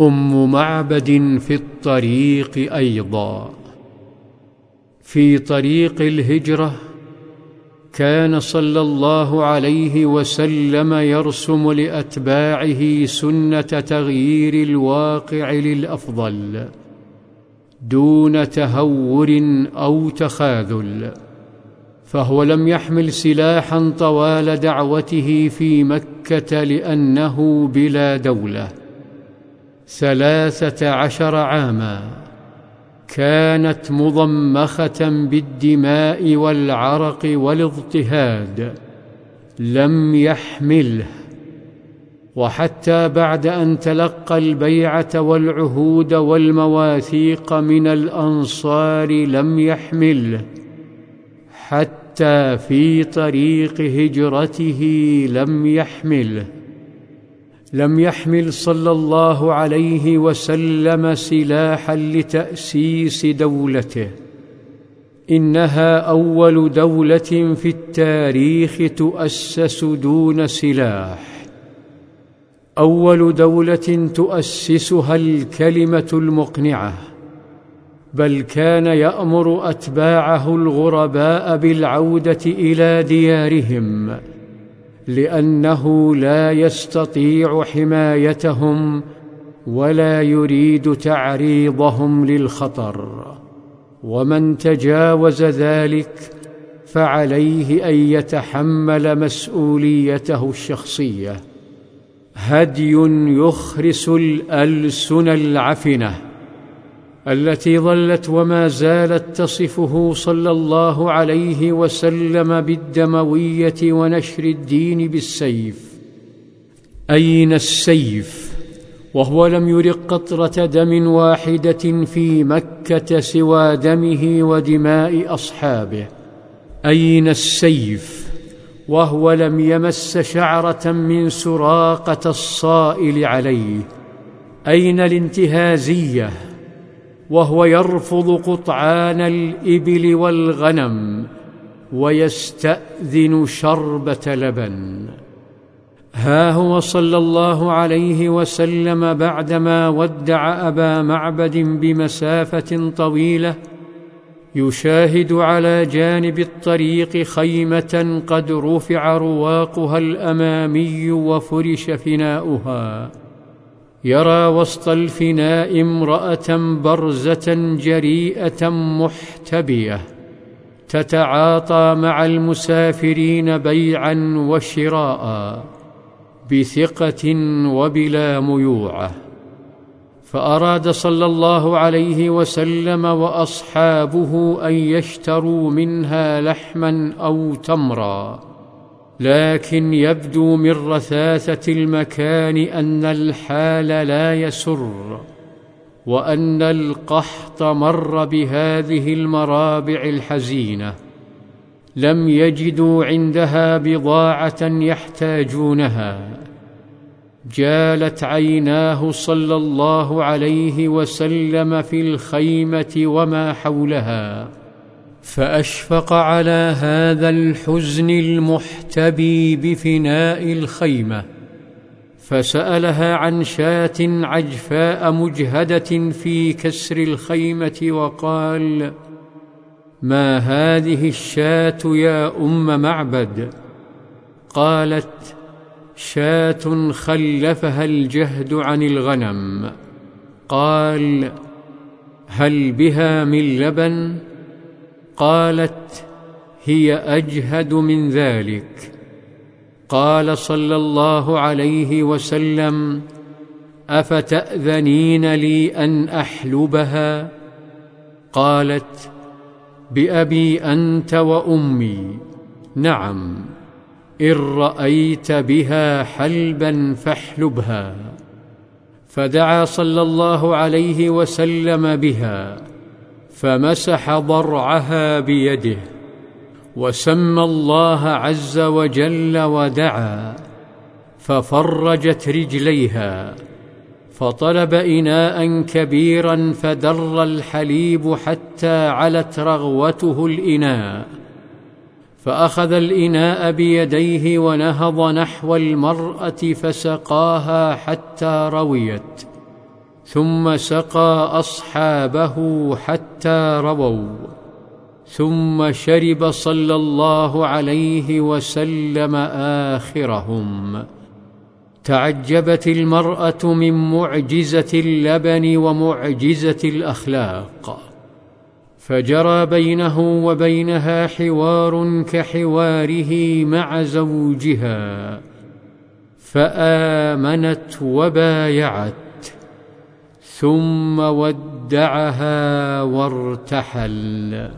أم معبد في الطريق أيضا. في طريق الهجرة كان صلى الله عليه وسلم يرسم لأتباعه سنة تغيير الواقع للأفضل دون تهور أو تخاذل فهو لم يحمل سلاحا طوال دعوته في مكة لأنه بلا دولة. ثلاثة عشر عاما كانت مضمخة بالدماء والعرق والاضطهاد لم يحمله وحتى بعد أن تلقى البيعة والعهود والمواثيق من الأنصار لم يحمله حتى في طريق هجرته لم يحمله. لم يحمل صلى الله عليه وسلم سلاحا لتأسيس دولته. إنها أول دولة في التاريخ تؤسس دون سلاح. أول دولة تؤسسها الكلمة المقنعة. بل كان يأمر أتباعه الغرباء بالعودة إلى ديارهم. لأنه لا يستطيع حمايتهم ولا يريد تعريضهم للخطر. ومن تجاوز ذلك فعليه أن يتحمل مسؤوليته الشخصية. هدي يخرس الألسن العفنة. التي ظلت وما زالت تصفه صلى الله عليه وسلم بالدموية ونشر الدين بالسيف. أين السيف؟ وهو لم يرق قطرة دم واحدة في مكة سوى دمه ودماء أصحابه. أين السيف؟ وهو لم يمس شعرة من سراقة الصائل عليه. أين الانتهازية؟ وهو يرفض قطعان الإبل والغنم ويستأذن شربة لبن. ها هو صلى الله عليه وسلم بعدما ودع أبا معبد بمسافة طويلة يشاهد على جانب الطريق خيمة قد رفع رواقها الأمامي وفرش فناؤها. يرى وسط الفناء امرأة برزة جريئة محتبية تتعاطى مع المسافرين بيعا وشراء بثقة وبلا ميوعة. فأراد صلى الله عليه وسلم وأصحابه أن يشتروا منها لحما أو تمرا. لكن يبدو من رثاثة المكان أن الحال لا يسر وأن القحط مر بهذه المرابع الحزينة. لم يجدوا عندها بضاعة يحتاجونها. جالت عيناه صلى الله عليه وسلم في الخيمة وما حولها. فأشفق على هذا الحزن المحتبي بفناء الخيمة فسألها عن شاة عجفاء مجهدة في كسر الخيمة وقال ما هذه الشاة يا أم معبد؟ قالت شاة خلفها الجهد عن الغنم. قال هل بها من لبن؟ قالت هي أجهد من ذلك. قال صلى الله عليه وسلم أفتأذنين لي أن أحلبها؟ قالت بأبي أنت وأمي. نعم إن رأيت بها حلبا فاحلبها. فدعا صلى الله عليه وسلم بها. فمسح ضرعها بيده وسمى الله عز وجل ودعا ففرجت رجليها فطلب إناء كبيرا فدر الحليب حتى علت رغوته الإناء فأخذ الإناء بيديه ونهض نحو المرأة فسقاها حتى رويت ثم سقى أصحابه حتى رووا. ثم شرب صلى الله عليه وسلم آخرهم. تعجبت المرأة من معجزة اللبن ومعجزة الأخلاق. فجرى بينه وبينها حوار كحواره مع زوجها. فآمنت وبايعت. ثم ودعها وارتحل.